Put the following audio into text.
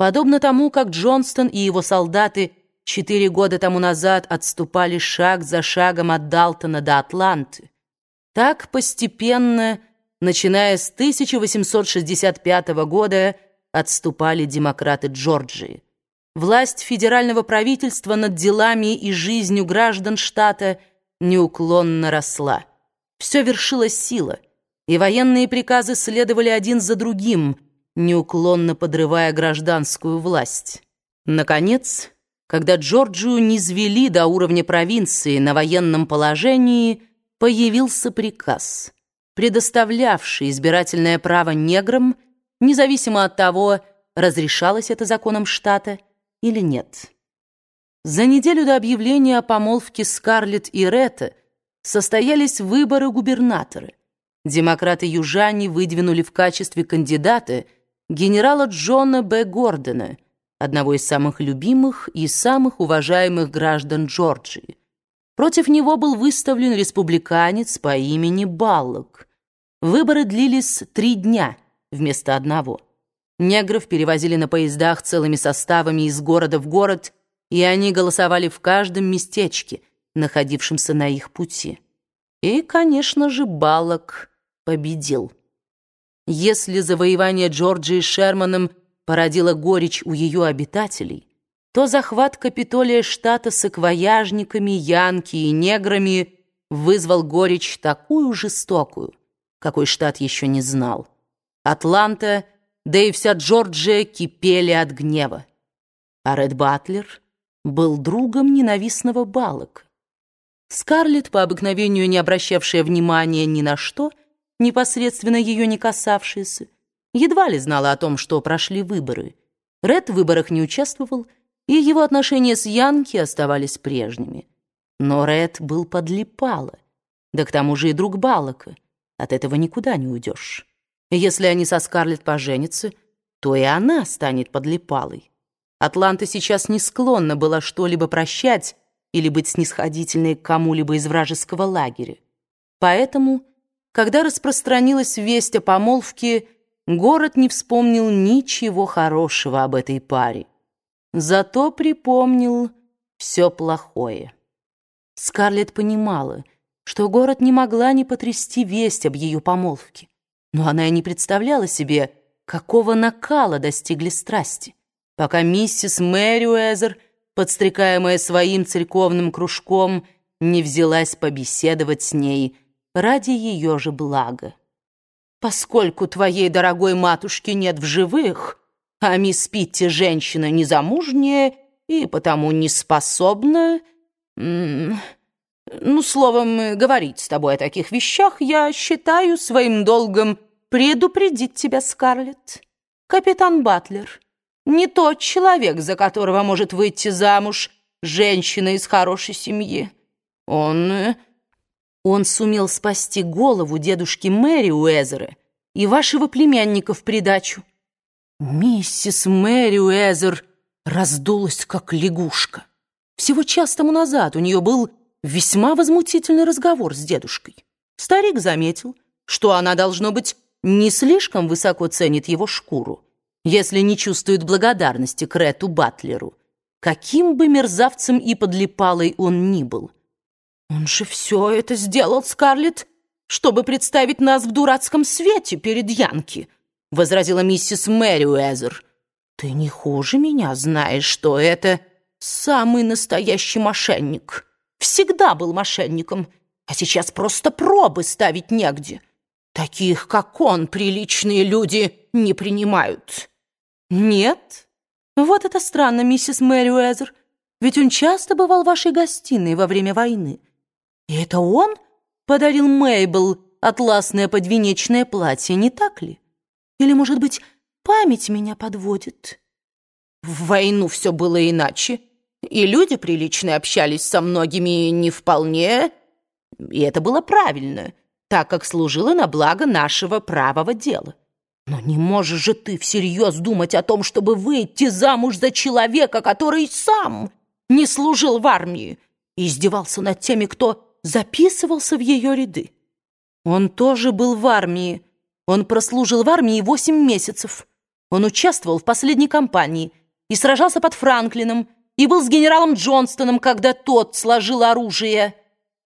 Подобно тому, как Джонстон и его солдаты четыре года тому назад отступали шаг за шагом от Далтона до Атланты, так постепенно, начиная с 1865 года, отступали демократы Джорджии. Власть федерального правительства над делами и жизнью граждан штата неуклонно росла. Все вершилась сила, и военные приказы следовали один за другим, неуклонно подрывая гражданскую власть. Наконец, когда Джорджию низвели до уровня провинции на военном положении, появился приказ, предоставлявший избирательное право неграм, независимо от того, разрешалось это законом штата или нет. За неделю до объявления о помолвке Скарлетт и Ретта состоялись выборы губернатора. Демократы-южане выдвинули в качестве кандидата генерала Джона Б. Гордона, одного из самых любимых и самых уважаемых граждан Джорджии. Против него был выставлен республиканец по имени Баллок. Выборы длились три дня вместо одного. Негров перевозили на поездах целыми составами из города в город, и они голосовали в каждом местечке, находившемся на их пути. И, конечно же, Баллок победил. Если завоевание Джорджии Шерманом породило горечь у ее обитателей, то захват Капитолия штата с аквояжниками, янки и неграми вызвал горечь такую жестокую, какой штат еще не знал. Атланта — да и вся Джорджия кипели от гнева. А Ред Батлер был другом ненавистного Балок. Скарлетт, по обыкновению не обращавшая внимания ни на что, непосредственно ее не касавшееся, едва ли знала о том, что прошли выборы. Ред в выборах не участвовал, и его отношения с Янки оставались прежними. Но Ред был подлипало, да к тому же и друг Балока. От этого никуда не уйдешь. Если они со Скарлетт поженятся, то и она станет подлипалой. Атланта сейчас не склонна была что-либо прощать или быть снисходительной к кому-либо из вражеского лагеря. Поэтому, когда распространилась весть о помолвке, город не вспомнил ничего хорошего об этой паре. Зато припомнил все плохое. Скарлетт понимала, что город не могла не потрясти весть об ее помолвке. Но она и не представляла себе, какого накала достигли страсти, пока миссис Мэри Уэзер, подстрекаемая своим церковным кружком, не взялась побеседовать с ней ради ее же блага. «Поскольку твоей дорогой матушки нет в живых, а мисс Питти женщина незамужняя и потому не способна...» Ну, словом, говорить с тобой о таких вещах я считаю своим долгом предупредить тебя, Скарлетт. Капитан Батлер не тот человек, за которого может выйти замуж женщина из хорошей семьи. Он... Он сумел спасти голову дедушки Мэри Уэзера и вашего племянника в придачу. Миссис Мэри Уэзер раздулась, как лягушка. Всего час тому назад у нее был весьма возмутительный разговор с дедушкой. Старик заметил, что она, должно быть, не слишком высоко ценит его шкуру, если не чувствует благодарности к Рету Батлеру, каким бы мерзавцем и подлипалой он ни был. «Он же все это сделал, Скарлетт, чтобы представить нас в дурацком свете перед Янки», возразила миссис Мэри Уэзер. «Ты не хуже меня знаешь, что это самый настоящий мошенник» всегда был мошенником, а сейчас просто пробы ставить негде. Таких, как он, приличные люди не принимают. Нет? Вот это странно, миссис Мэри Уэзер. Ведь он часто бывал в вашей гостиной во время войны. И это он подарил Мейбл атласное подвенечное платье, не так ли? Или, может быть, память меня подводит? В войну все было иначе и люди приличные общались со многими не вполне, и это было правильно, так как служило на благо нашего правого дела. Но не можешь же ты всерьез думать о том, чтобы выйти замуж за человека, который сам не служил в армии и издевался над теми, кто записывался в ее ряды. Он тоже был в армии. Он прослужил в армии восемь месяцев. Он участвовал в последней кампании и сражался под Франклином, и был с генералом Джонстоном, когда тот сложил оружие.